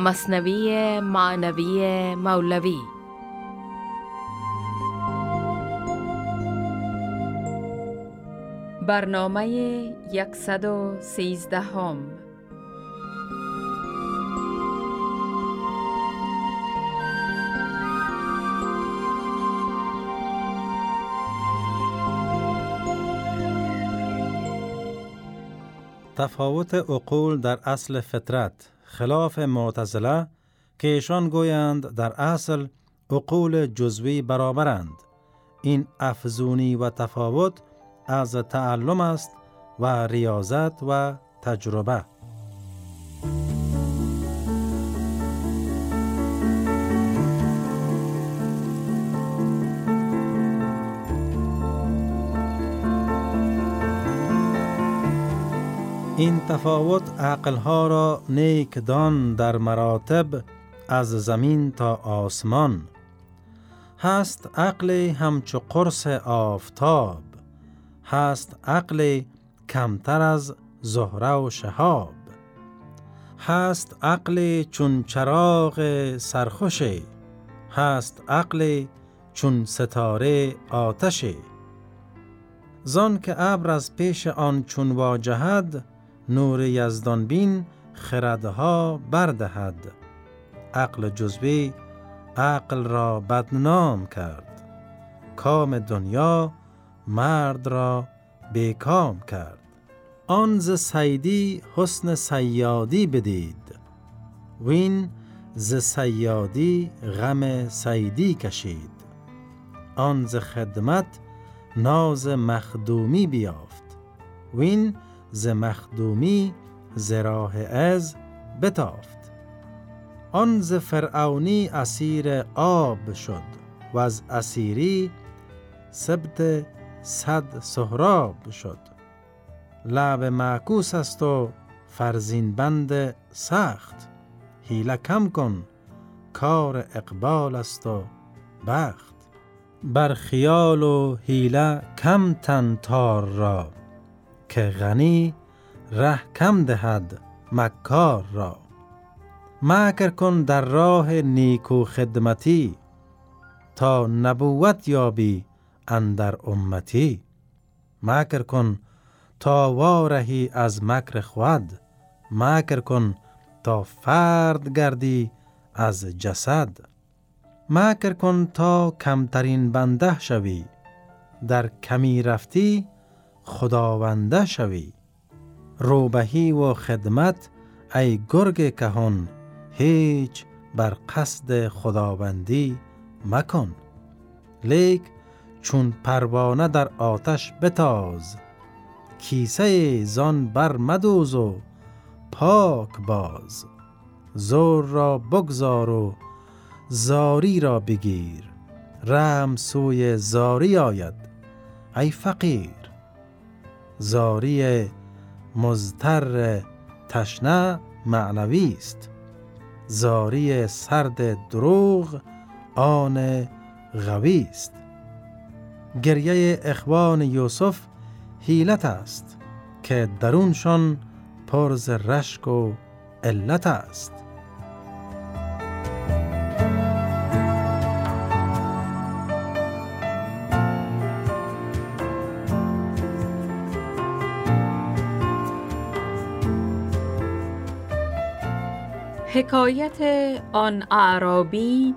مصنوی معنوی مولوی. برنامه 113 هم تفاوت عقول در اصل فطرت. خلاف معتزله که ایشان گویند در اصل عقول جزوی برابرند. این افزونی و تفاوت از تعلم است و ریاضت و تجربه. این تفاوت عقلها را نیکدان در مراتب از زمین تا آسمان. هست عقل همچو قرص آفتاب هست عقل کمتر از زهره و شهاب. هست عقل چون چراغ سرخوشه هست عقل چون ستاره آتشه. زان که ابر از پیش آن چون واجهد نور یزدان بین خردها بردهد. عقل جزوی عقل را بدنام کرد. کام دنیا مرد را بیکام کرد. آن ز سیدی حسن سیادی بدید. وین ز سیادی غم سیدی کشید. آن ز خدمت ناز مخدومی بیافت. وین ز مخدومی ز راه از بتافت. آن ز فرعونی اسیر آب شد و از اسیری سبت صد سهراب شد. لعب معکوس است و فرزین بند سخت. حیله کم کن کار اقبال است و بخت. بر خیال و حیله کم تن تار را. که غنی ره کم دهد مکار را. مکر کن در راه نیکو خدمتی تا نبوت یابی اندر امتی. مکر کن تا وارهی از مکر خود مکر کن تا فرد گردی از جسد. مکر کن تا کمترین بنده شوی در کمی رفتی خداونده شوی. روبهی و خدمت ای گرگ کهون هیچ بر قصد خداوندی مکن. لیک چون پروانه در آتش بتاز کیسه زان بر مدوز و پاک باز. زور را بگذار و زاری را بگیر رم سوی زاری آید ای فقیر. زاری مزتر تشنه معنوی است. زاری سرد دروغ آن غوی است. گریه اخوان یوسف حیلت است که درونشان پرز رشک و علت است. حکایت آن اعرابی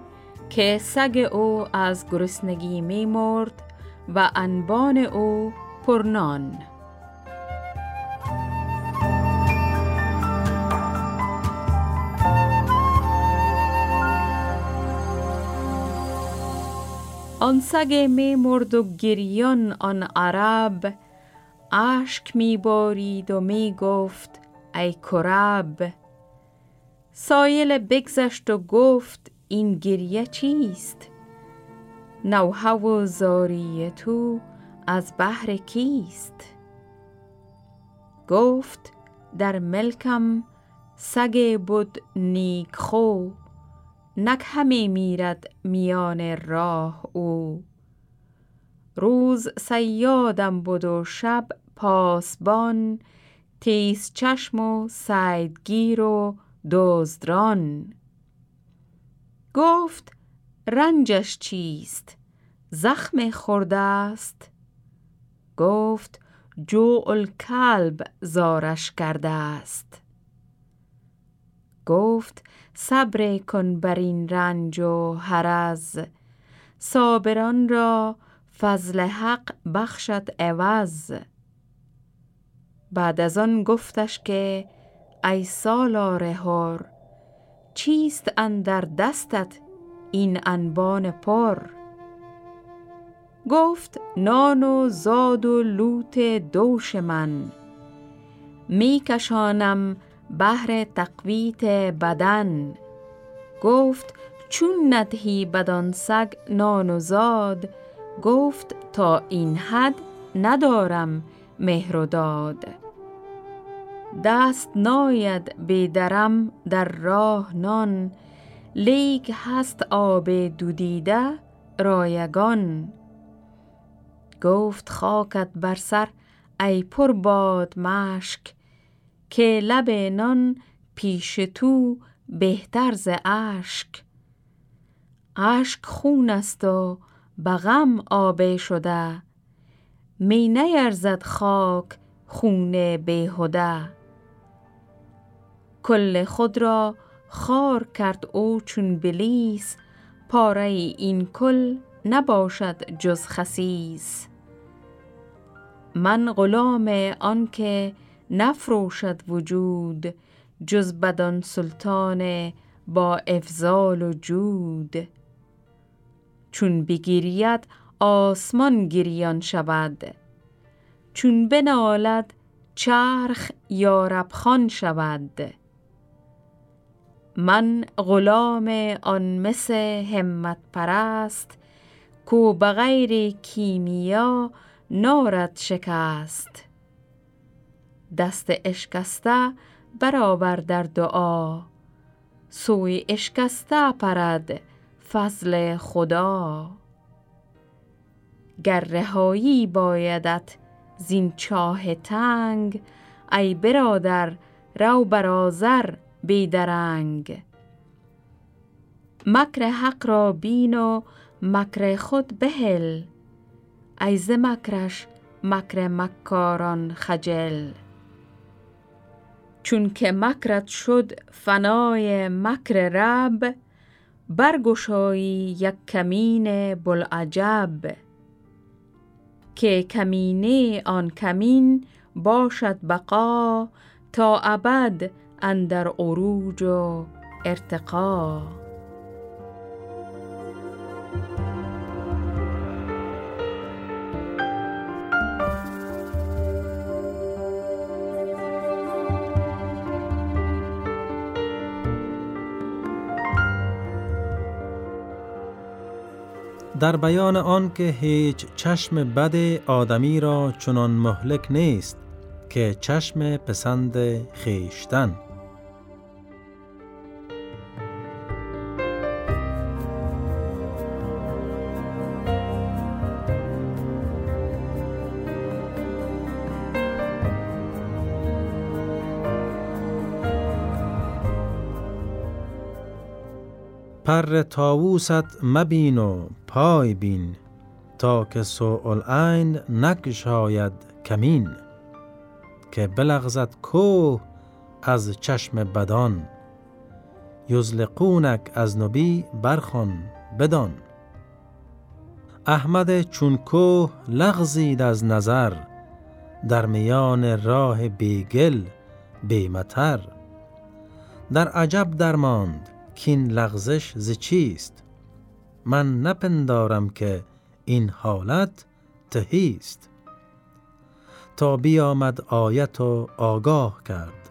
که سگ او از گرسنگی می مرد و انبان او پرنان. آن سگ می مرد و گریان آن عرب اشک می بارید و می گفت ای کرب سایل بگذشت و گفت این گریه چیست؟ نوحه و زاری تو از بحر کیست؟ گفت در ملکم سگ بود نیک خو نک همی میرد میان راه او. روز سیادم بود و شب پاسبان تیز چشم و سیدگیر و دزدران. گفت رنجش چیست؟ زخم خورده است. گفت جو الکلب زارش کرده است. گفت صبر کن بر این رنج و حرز. صابران را فضل حق بخشد عوض. بعد از آن گفتش که ای سالار هر چیست اندر دستت این انبان پر گفت نان و زاد و لوت دوش من. می کشانم بهر تقویت بدن. گفت چون ندهی بدان سگ نان و زاد؟ گفت تا این حد ندارم مهر و داد. دست ناید بیدرم در راه نان لیک هست آب دودیده رایگان. گفت خاکت بر سر ای پر باد مشک که لب نان پیش تو بهتر ز اشک. اشک خون است و بغم آبه شده می نیرزد خاک خون بیهوده کل خود را خار کرد او چون بلیس پاره این کل نباشد جز خسیس. من غلام آنکه نفروشد وجود جز بدان سلطان با افضال و جود. چون بگیرید آسمان گریان شود. چون بنالد چرخ یارب خان شود. من غلام آن مس همت پرست کو بغیر کیمیا نارد شکست. دست اشکسته برابر در دعا سوی اشکسته پرد فضل خدا. گر رهایی بایدت زین چاه تنگ ای برادر رو برازر بیدرنگ مکر حق را بین و مکر خود بهل. ای مکرش مکر مکاران خجل. چون که مکرت شد فنای مکر رب برگشایی یک کمین بلعجب. که کمینه آن کمین باشد بقا تا ابد اندر عروج و ارتقا. در بیان آن که هیچ چشم بد آدمی را چنان مهلک نیست که چشم پسند خیشتن پر تاووست مبین و پای بین تا که سوء عین نگشاید کمین که بلغزد کوه از چشم بدان. یزلقونک از نبی برخون بدان. احمد چون کوه لغزید از نظر در میان راه بیگل بیمتر در عجب درماند کین لغزش ز چیست؟ من نپندارم که این حالت تهیست. تا بیامد آیت و آگاه کرد.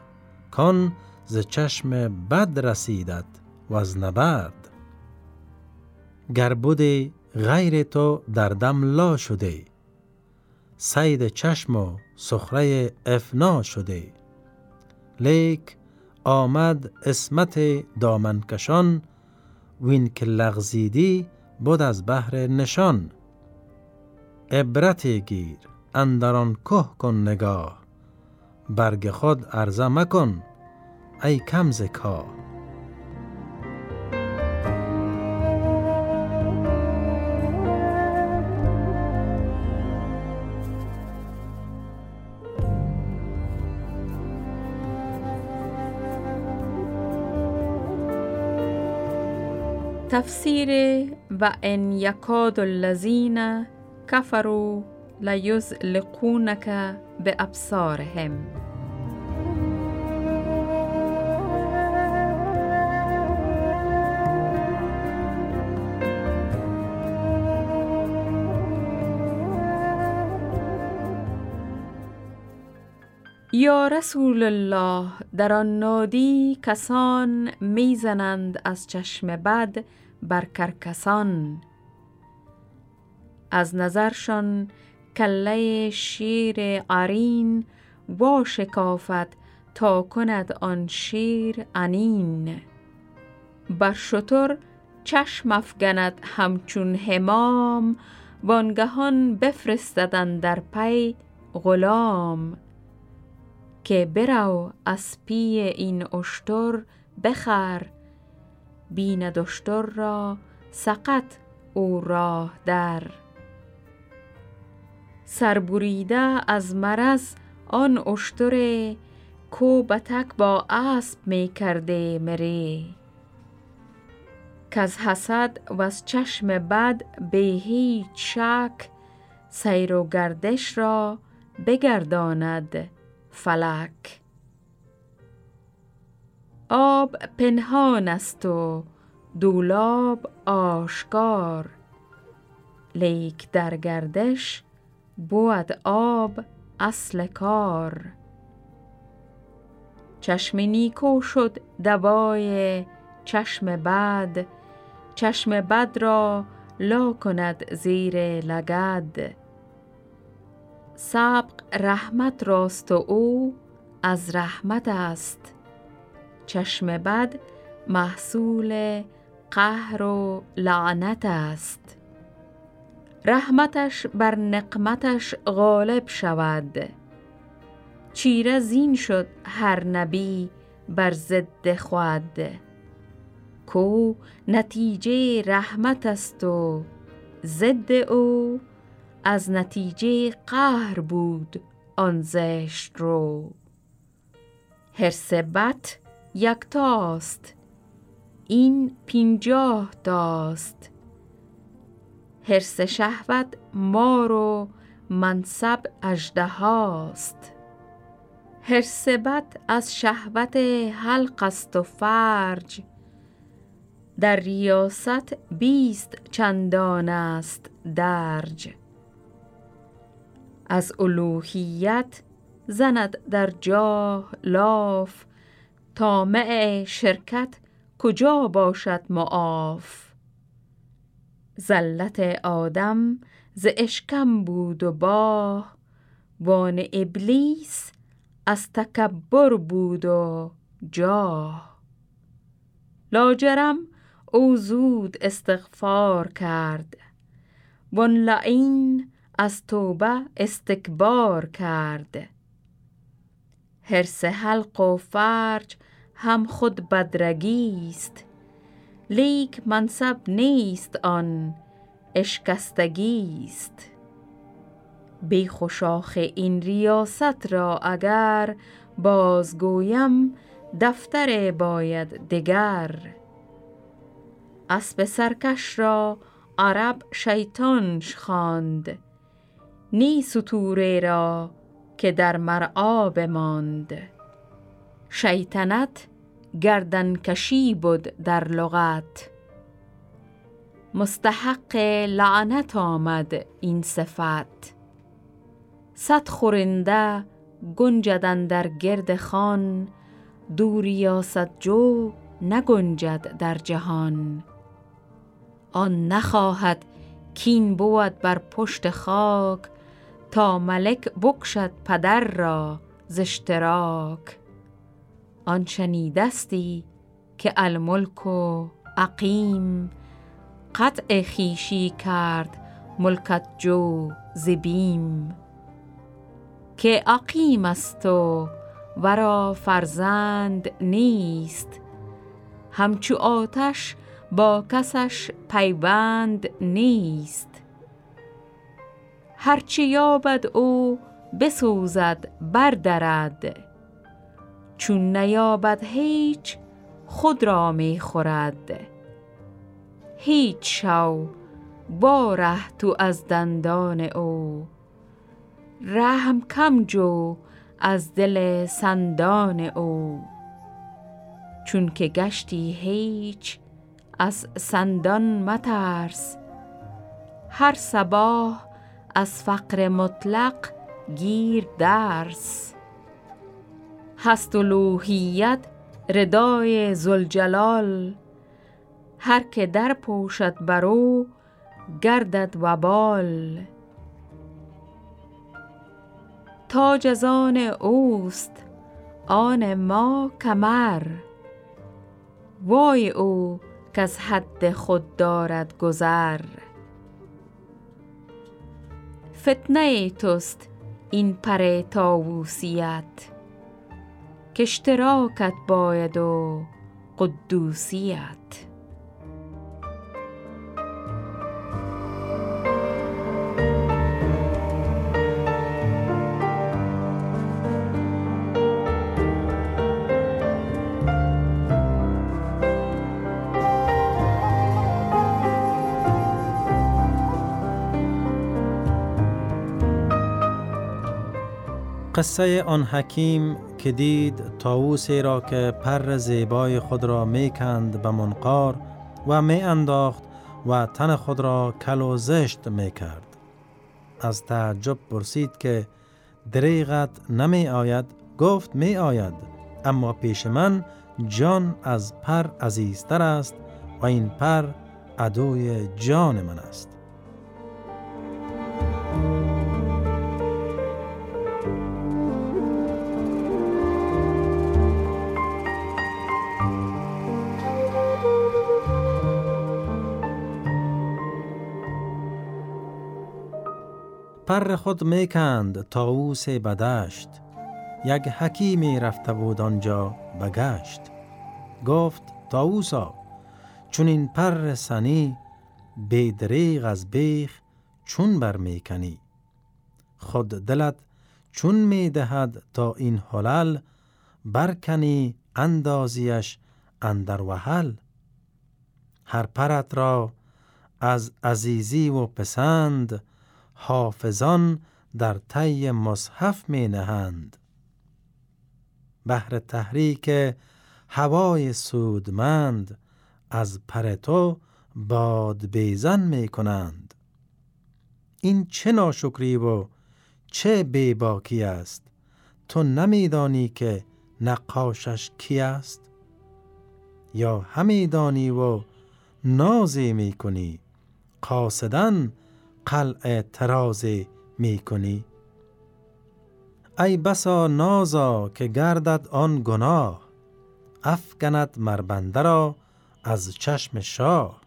کان ز چشم بد رسیدد و از نبرد. گر بودی غیر تو در دم لا شده سید چشم و سخره افنا شده لیک آمد اسمت دامنکشان وین که لغزیدی بود از بحر نشان. عبرت گیر اندران که کن نگاه برگ خود عرضه مکن ای کم زکا تفسیر و ان یکاد الذین کفروا لیزلقونک به ابصارهم یا رسول الله در آن نادی کسان می‌زنند از چشم بد بر کرکسان. از نظرشان کله شیر قرین وا شکافت تا کند آن شیر انین. بر شتر چشم افگند همچون همام وانگهان بفرستدن در پی غلام. که برو از پی این اشتر بخر. بیند اشتر را سقط او راه در. سربریده از مرض آن اشتر کو بتک با اسب می کرده مره از حسد و از چشم بد به هیچ شک سیر و گردش را بگرداند. فلک. آب پنهان است و دولاب آشکار. لیک در گردش بود آب اصل کار. چشم نیکو شد دوای چشم بد. چشم بد را لا کند زیر لگد. سبق رحمت راست و او از رحمت است. چشم بد محصول قهر و لعنت است. رحمتش بر نقمتش غالب شود. چیره زین شد هر نبی بر ضد خود. کو نتیجه رحمت است و ضد او از نتیجه قهر بود آن زشت رو. هرس بت یکتاست این پینجاه تاست. حرس شهوت مار و منصب اژدهاست حرس بد از شهوت حلق است و فرج. در ریاست بیست چندان است درج. از الوهیت زند در جاه لاف. طامع شرکت کجا باشد معاف؟ زلت آدم ز اشکم بود و باه. وان ابلیس از تکبر بود و جاه. لاجرم او زود استغفار کرد. وان لعین از توبه استکبار کرد. حرس حلق و فرج هم خود بدرگیست لیک منصب نیست آن اشکستگیست بی خوشاخ این ریاست را اگر بازگویم دفتر باید دگر. اسب سرکش را عرب شیطانش خواند. نی ستوره را که در مرعا بماند. شیطنت گردن کشی بود در لغت. مستحق لعنت آمد این صفت. صد خورنده گنجدن در گرد خان دوریاست جو نگنجد در جهان. آن نخواهد کین بود بر پشت خاک تا ملک بکشد پدر را ز اشتراک. آن شنیدستی که الملک و عقیم قطع خیشی کرد ملکت جو زبیم که عقیم است و ورا فرزند نیست همچو آتش با کسش پیوند نیست. هرچی یابد او بسوزد بردرد. چون نیابد هیچ خود را می خورد هیچ شو باره تو از دندان او. رحم کم جو از دل سندان او. چون که گشتی هیچ از سندان مترس. هر صباح از فقر مطلق گیر درس. هست و لوحیت ردای زلجلال هر که در پوشد برو گردد وبال. تاج از آن اوست آن ما کمر. وای او که از حد خود دارد گذر. فتنه توست این پر تاووسیت که اشتراکت باید و قدوسیت قصه آن حکیم که دید تاووسی را که پر زیبای خود را می‌کند به منقار و می انداخت و تن خود را کل و زشت می کرد. از تعجب پرسید که دریغت نمی آید گفت می آید اما پیش من جان از پر عزیزتر است و این پر عدوی جان من است پر خود می‌کند تاووس بدشت. یک حکیمی رفته بود آنجا بگشت. گفت تاووسا چون این پر سنی دریغ از بیخ چون بر می‌کنی خود دلت چون می‌دهد تا این حلل برکنی اندازیش اندر وحل؟ هر پرت را از عزیزی و پسند حافظان در طی مصحف می نهند بهر تحریک هوای سودمند از پر تو باد بیزن می کنند این چه ناشکری و چه بیباکی است؟ تو نمیدانی که نقاشش کی است؟ یا همیدانی و نازی می کنی قاصدن قلع ترازی می کنی ای بسا نازا که گردد آن گناه افگند مربنده را از چشم شاه.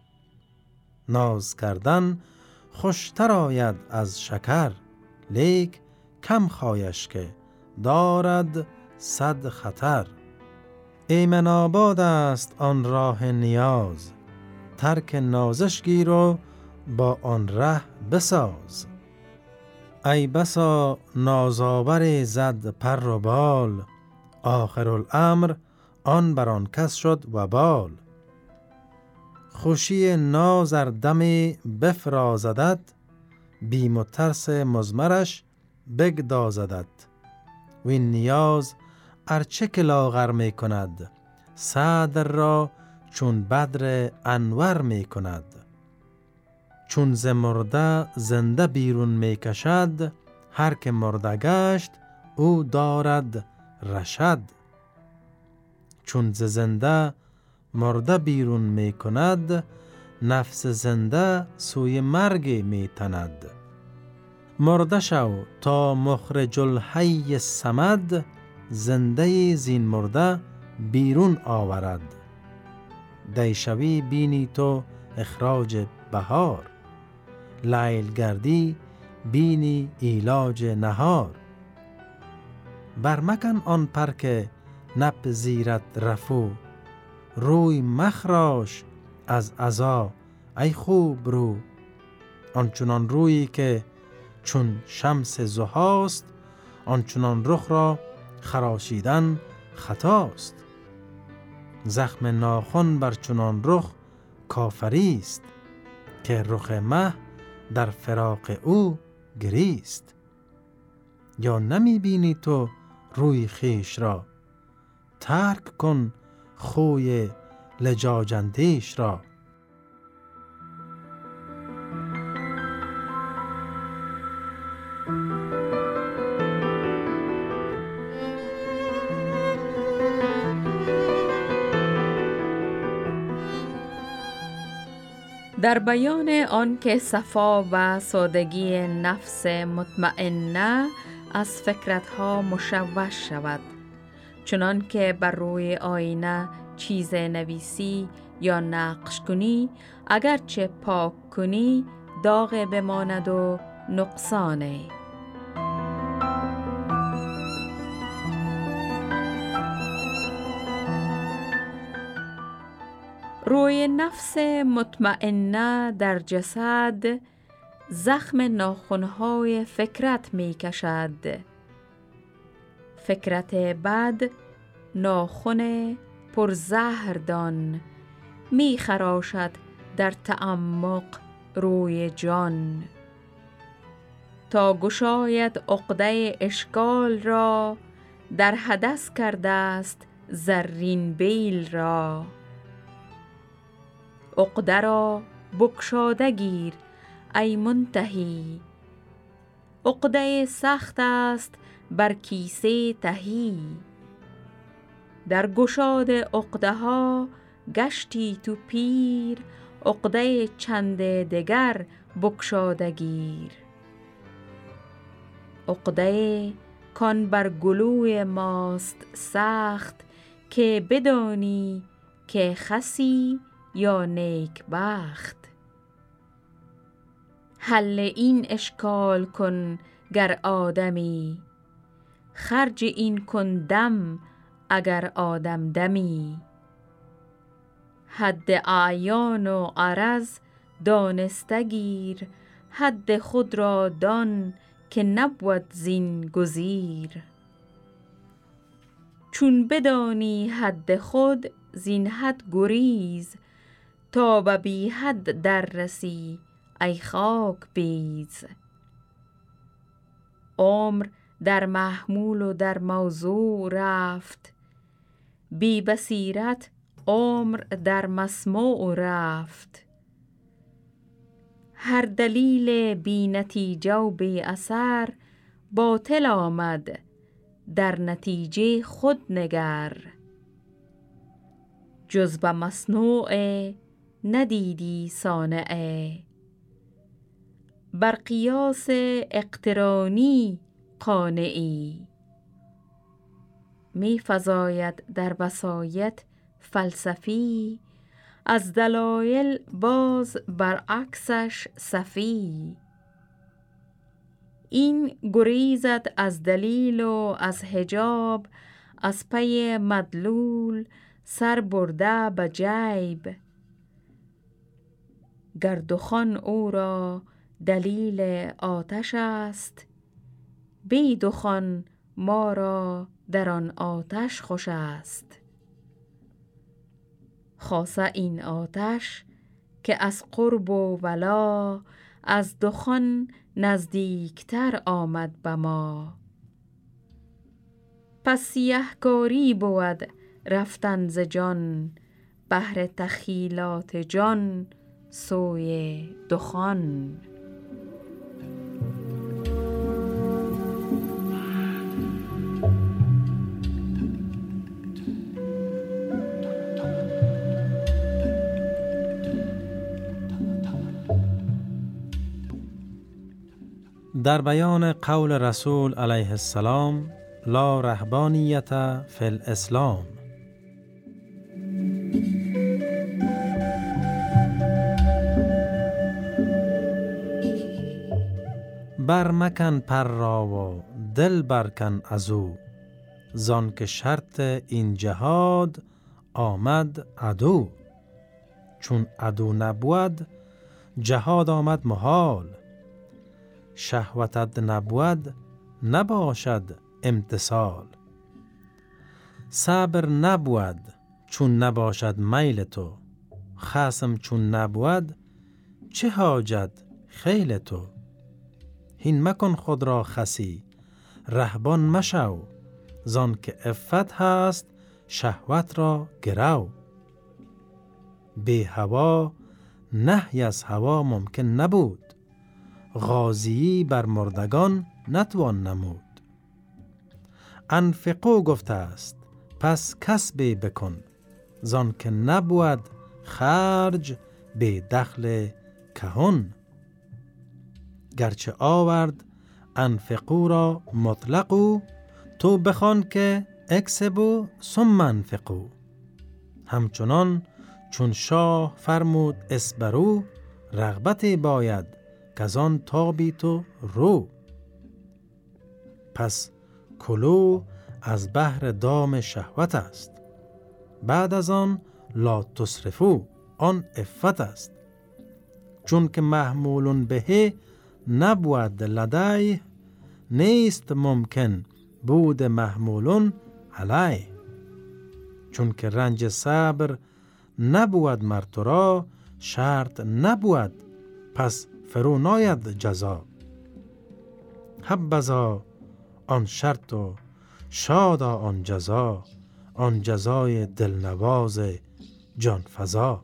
ناز کردن خوشتر آید از شکر لیک کم خواهش که دارد صد خطر. ایمن آباد است آن راه نیاز ترک نازش گیر و با آن ره بساز. ای بسا نازاور زد پر و بال آخر الامر آن بر آن کس شد و بال خوشی نازر دمی بفرازدد بیم و ترس مزمرش بگدازدد و این نیاز ارچه که لاغر می کند صدر را چون بدر انور می کند. چون ز مرده زنده بیرون می کشد هر که مرده گشت او دارد رشد. چون ز زنده مرده بیرون می کند نفس زنده سوی مرگ می تند. مرده شو تا مخرج الحی سمد زنده زین مرده بیرون آورد. دیشوی بینی تو اخراج بهار. لیل گردی بینی ایلاج نهار. برمکن آن پر که نپذیرد رفو. روی مخراش از عزا ای خوب رو. آنچنان رویی که چون شمس زهاست آنچنان رخ را خراشیدن خطاست. زخم ناخن بر چنان رخ کافری است که رخ مه در فراق او گریست. یا نمی بینی تو روی خیش را؟ ترک کن خوی لجاجندیش را. در بیان آن که صفا و سادگی نفس مطمئنه از فکرتها مشوش شود. چنان که بر روی آینه چیز نویسی یا نقش کنی اگرچه پاک کنی داغ بماند و نقصانه. روی نفس مطمئنه در جسد زخم ناخونهای فکرت می کشد فکرت بد ناخن پرزهردان می خراشد در تعمق روی جان. تا گشاید عقده اشکال را در حدث کرده است زرین بیل را. عقده را بکشاده گیر ای منتهی. عقده سخت است بر کیسه تهی. در گشاد عقده ها گشتی تو پیر عقده چند دگر بکشاده گیر. عقده کان بر گلوی ماست سخت که بدانی که خسی یا نیک بخت حل این اشکال کن گر آدمی. خرج این کن دم اگر آدم دمی. حد اعیان و عرض دانسته گیر حد خود را دان که نبود زین گزیر. چون بدانی حد خود زین حد گریز تا به بی حد در رسی ای خاک بیز. عمر در محمول و در موضوع رفت بی بصیرت عمر در مسموع رفت. هر دلیل بی نتیجه و بی اثر باطل آمد در نتیجه خود نگر. جز به مصنوع ندیدی صانعه بر قیاس اقترانی قانعی می فزاید در بسایت فلسفی از دلایل باز برعکسش صفی. این گریزد از دلیل و از حجاب از پی مدلول سر برده به جیب. گر دخان او را دلیل آتش است بی دخان ما را در آن آتش خوش است. خاصه این آتش که از قرب و ولا از دخان نزدیکتر آمد به ما. پس سیهکاری بود رفتن ز جان بهر تخیلات جان سوی دخان. در بیان قول رسول علیه السلام لا رهبانیت فی الاسلام. بر مکن پر را و دل برکن از او. زان که شرط این جهاد آمد عدو. چون عدو نبود جهاد آمد محال. شهوتت نبود نباشد امتصال صبر نبود چون نباشد میل تو. خسم چون نبود چه حاجت خیل تو؟ هین مکن خود را خسی. رهبان مشو زان که افت هست شهوت را گرو. به هوا نهی از هوا ممکن نبود. غازی بر مردگان نتوان نمود. انفقو گفته است پس کسب بکن. زان که نبود خرج به دخل کهون گرچه آورد انفقو را مطلقو تو بخوان که اکسبو ثم انفقو. همچنان چون شاه فرمود اسبرو رغبت باید که آن تابی تو رو. پس کلو از بحر دام شهوت است. بعد از آن لا تصرفو آن افت است. چون که محمول به نبود لدی نیست ممکن بود محمولون علی. چون که رنج صبر نبود مرتورا شرط نبود پس فرو ناید جزا. حبذا آن شرط و شادا آن جزا آن جزای دلنواز جان فضا